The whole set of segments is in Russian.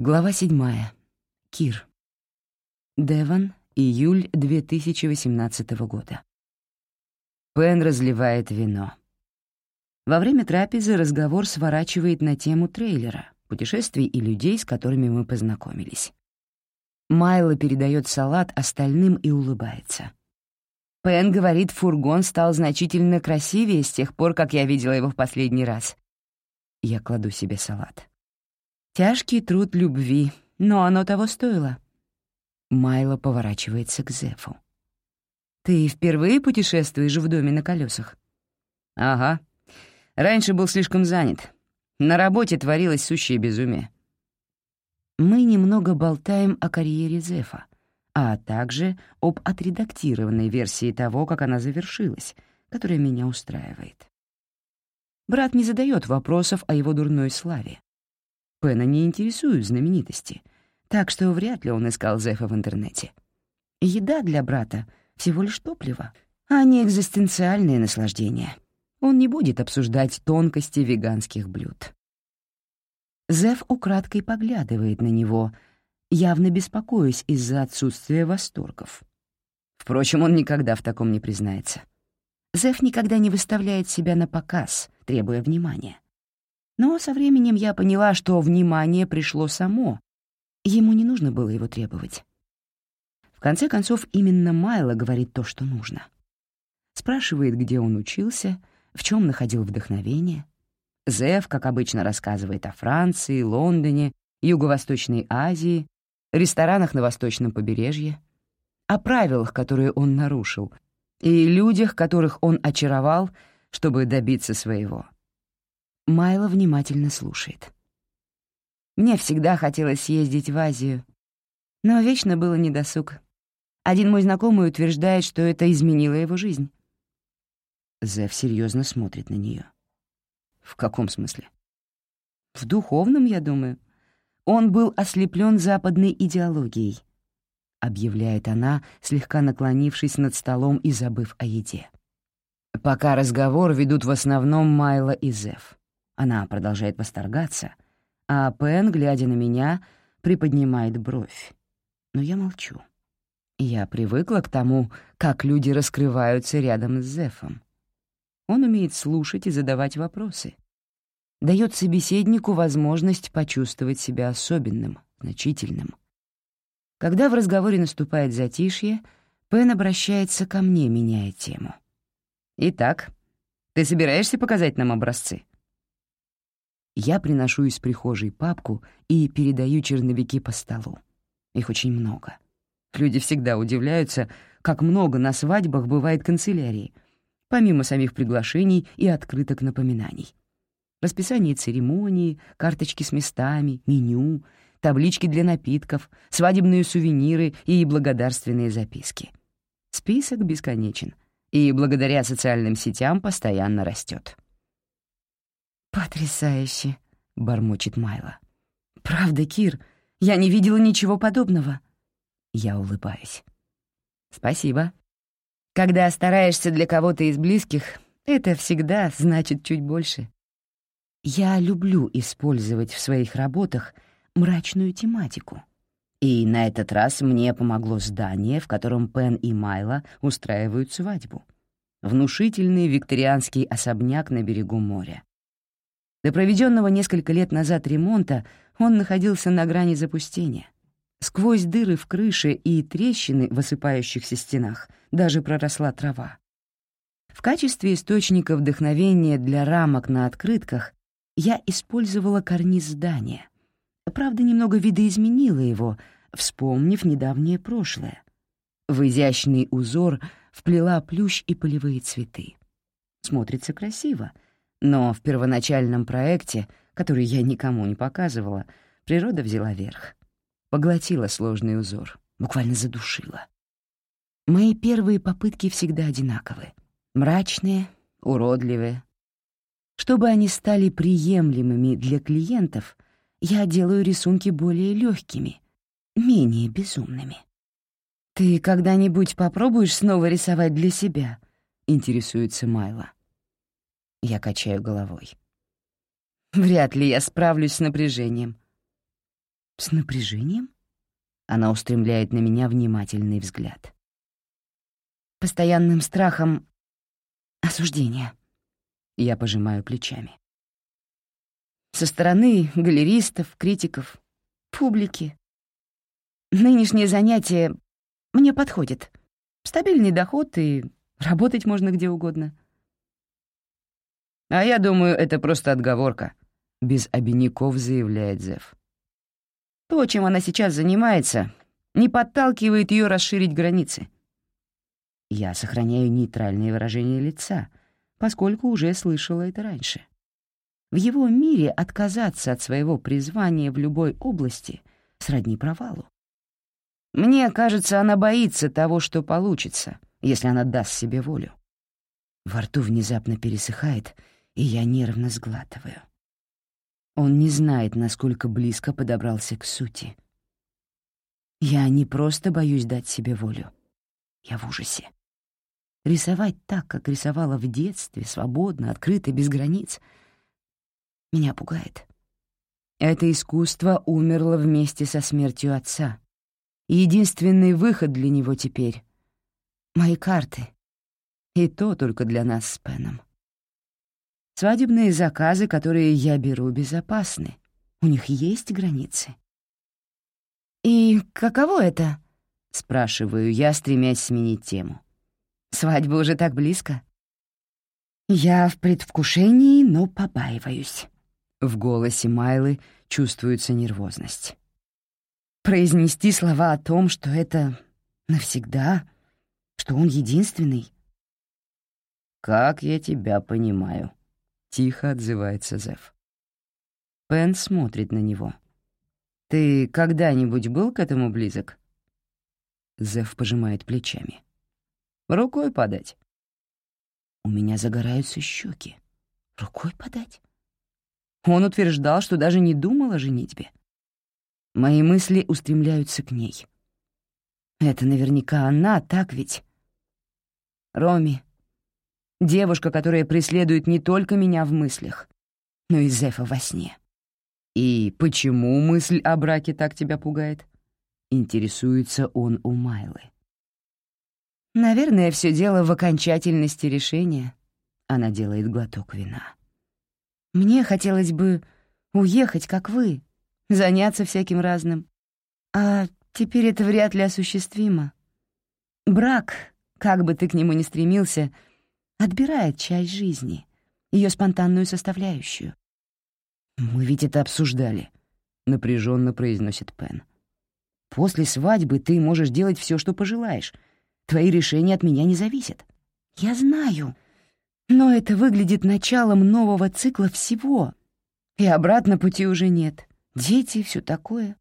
Глава седьмая. Кир. Девон, июль 2018 года. Пен разливает вино. Во время трапезы разговор сворачивает на тему трейлера, путешествий и людей, с которыми мы познакомились. Майло передает салат остальным и улыбается. Пен говорит, фургон стал значительно красивее с тех пор, как я видела его в последний раз. Я кладу себе салат. Тяжкий труд любви, но оно того стоило. Майло поворачивается к Зефу. «Ты впервые путешествуешь в доме на колесах? «Ага. Раньше был слишком занят. На работе творилось сущее безумие». Мы немного болтаем о карьере Зефа, а также об отредактированной версии того, как она завершилась, которая меня устраивает. Брат не задает вопросов о его дурной славе. Пена не интересуют знаменитости, так что вряд ли он искал Зефа в интернете. Еда для брата — всего лишь топливо, а не экзистенциальное наслаждение. Он не будет обсуждать тонкости веганских блюд. Зеф украдкой поглядывает на него, явно беспокоясь из-за отсутствия восторгов. Впрочем, он никогда в таком не признается. Зеф никогда не выставляет себя на показ, требуя внимания. Но со временем я поняла, что внимание пришло само. Ему не нужно было его требовать. В конце концов, именно Майло говорит то, что нужно. Спрашивает, где он учился, в чем находил вдохновение — Зев, как обычно, рассказывает о Франции, Лондоне, Юго-Восточной Азии, ресторанах на Восточном побережье, о правилах, которые он нарушил, и людях, которых он очаровал, чтобы добиться своего. Майло внимательно слушает. Мне всегда хотелось съездить в Азию, но вечно было недосуг. Один мой знакомый утверждает, что это изменило его жизнь. Зев серьезно смотрит на нее. В каком смысле? В духовном, я думаю. Он был ослеплен западной идеологией, объявляет она, слегка наклонившись над столом и забыв о еде. Пока разговор ведут в основном Майла и Зев. Она продолжает восторгаться, а Пен, глядя на меня, приподнимает бровь. Но я молчу. Я привыкла к тому, как люди раскрываются рядом с Зефом. Он умеет слушать и задавать вопросы. Дает собеседнику возможность почувствовать себя особенным, значительным. Когда в разговоре наступает затишье, Пен обращается ко мне, меняя тему. «Итак, ты собираешься показать нам образцы?» Я приношу из прихожей папку и передаю черновики по столу. Их очень много. Люди всегда удивляются, как много на свадьбах бывает канцелярии — помимо самих приглашений и открыток напоминаний. Расписание церемонии, карточки с местами, меню, таблички для напитков, свадебные сувениры и благодарственные записки. Список бесконечен, и благодаря социальным сетям постоянно растет. «Потрясающе!» — бормочет Майла. «Правда, Кир, я не видела ничего подобного». Я улыбаюсь. «Спасибо», когда стараешься для кого-то из близких, это всегда значит чуть больше. Я люблю использовать в своих работах мрачную тематику. И на этот раз мне помогло здание, в котором Пен и Майла устраивают свадьбу. Внушительный викторианский особняк на берегу моря. До проведенного несколько лет назад ремонта он находился на грани запустения — Сквозь дыры в крыше и трещины в осыпающихся стенах даже проросла трава. В качестве источника вдохновения для рамок на открытках я использовала карниз здания. Правда, немного видоизменила его, вспомнив недавнее прошлое. В изящный узор вплела плющ и полевые цветы. Смотрится красиво, но в первоначальном проекте, который я никому не показывала, природа взяла верх поглотила сложный узор, буквально задушила. Мои первые попытки всегда одинаковы. Мрачные, уродливые. Чтобы они стали приемлемыми для клиентов, я делаю рисунки более легкими, менее безумными. «Ты когда-нибудь попробуешь снова рисовать для себя?» — интересуется Майла. Я качаю головой. «Вряд ли я справлюсь с напряжением. С напряжением? Она устремляет на меня внимательный взгляд. Постоянным страхом осуждения. Я пожимаю плечами. Со стороны галеристов, критиков, публики. Нынешнее занятие мне подходит. Стабильный доход и работать можно где угодно. «А я думаю, это просто отговорка», — без обиняков заявляет Зев. «То, чем она сейчас занимается, не подталкивает ее расширить границы». Я сохраняю нейтральное выражение лица, поскольку уже слышала это раньше. В его мире отказаться от своего призвания в любой области сродни провалу. Мне кажется, она боится того, что получится, если она даст себе волю. Во рту внезапно пересыхает, и я нервно сглатываю. Он не знает, насколько близко подобрался к сути. Я не просто боюсь дать себе волю. Я в ужасе. Рисовать так, как рисовала в детстве, свободно, открыто, без границ, меня пугает. Это искусство умерло вместе со смертью отца. Единственный выход для него теперь — мои карты. И то только для нас с Пеном. Свадебные заказы, которые я беру, безопасны. У них есть границы. «И каково это?» — спрашиваю я, стремясь сменить тему. «Свадьба уже так близко». «Я в предвкушении, но побаиваюсь». В голосе Майлы чувствуется нервозность. Произнести слова о том, что это навсегда, что он единственный. «Как я тебя понимаю», — тихо отзывается Зев. Пен смотрит на него. «Ты когда-нибудь был к этому близок?» Зев пожимает плечами. «Рукой подать». У меня загораются щеки. Рукой подать? Он утверждал, что даже не думал о женитьбе. Мои мысли устремляются к ней. Это наверняка она, так ведь? Роми, Девушка, которая преследует не только меня в мыслях, но и Зефа во сне. И почему мысль о браке так тебя пугает? Интересуется он у Майлы. Наверное, все дело в окончательности решения. Она делает глоток вина. Мне хотелось бы уехать, как вы, заняться всяким разным. А теперь это вряд ли осуществимо. Брак, как бы ты к нему ни стремился — отбирает часть жизни, ее спонтанную составляющую. «Мы ведь это обсуждали», — напряженно произносит Пен. «После свадьбы ты можешь делать все, что пожелаешь. Твои решения от меня не зависят». «Я знаю, но это выглядит началом нового цикла всего. И обратно пути уже нет. Дети и все такое».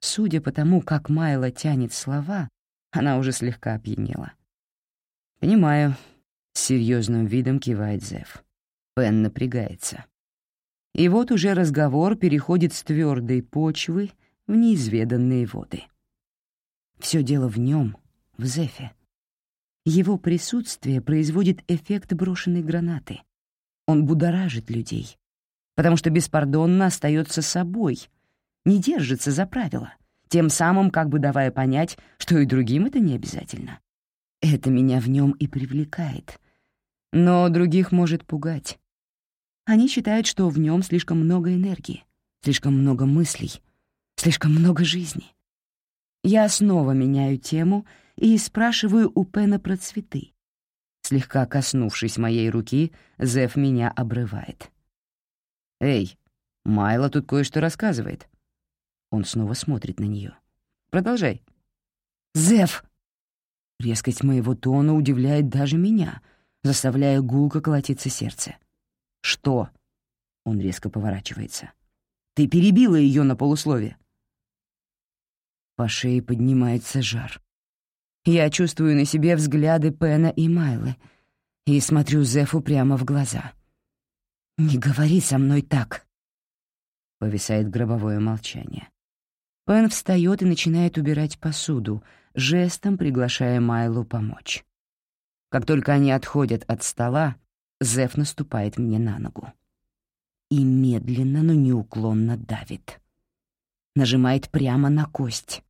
Судя по тому, как Майла тянет слова, она уже слегка опьянела. «Понимаю, с серьезным видом кивает Зев. Пен напрягается. И вот уже разговор переходит с твердой почвы в неизведанные воды. Все дело в нем, в Зефе. Его присутствие производит эффект брошенной гранаты. Он будоражит людей, потому что беспардонно остается собой, не держится за правила, тем самым как бы давая понять, что и другим это не обязательно. Это меня в нем и привлекает, но других может пугать. Они считают, что в нем слишком много энергии, слишком много мыслей, слишком много жизни. Я снова меняю тему и спрашиваю у Пена про цветы. Слегка коснувшись моей руки, Зев меня обрывает. «Эй, Майла тут кое-что рассказывает». Он снова смотрит на нее. «Продолжай». «Зев!» Резкость моего тона удивляет даже меня — заставляя гулко колотиться сердце. «Что?» — он резко поворачивается. «Ты перебила ее на полуслове». По шее поднимается жар. Я чувствую на себе взгляды Пена и Майлы и смотрю Зефу прямо в глаза. «Не говори со мной так!» Повисает гробовое молчание. Пен встает и начинает убирать посуду, жестом приглашая Майлу помочь. Как только они отходят от стола, Зев наступает мне на ногу. И медленно, но неуклонно давит. нажимает прямо на кость.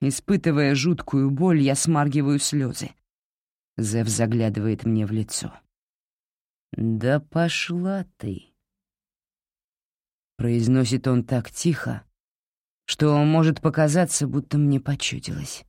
Испытывая жуткую боль, я смаргиваю слезы. Зев заглядывает мне в лицо. «Да пошла ты!» Произносит он так тихо, что может показаться, будто мне почудилось.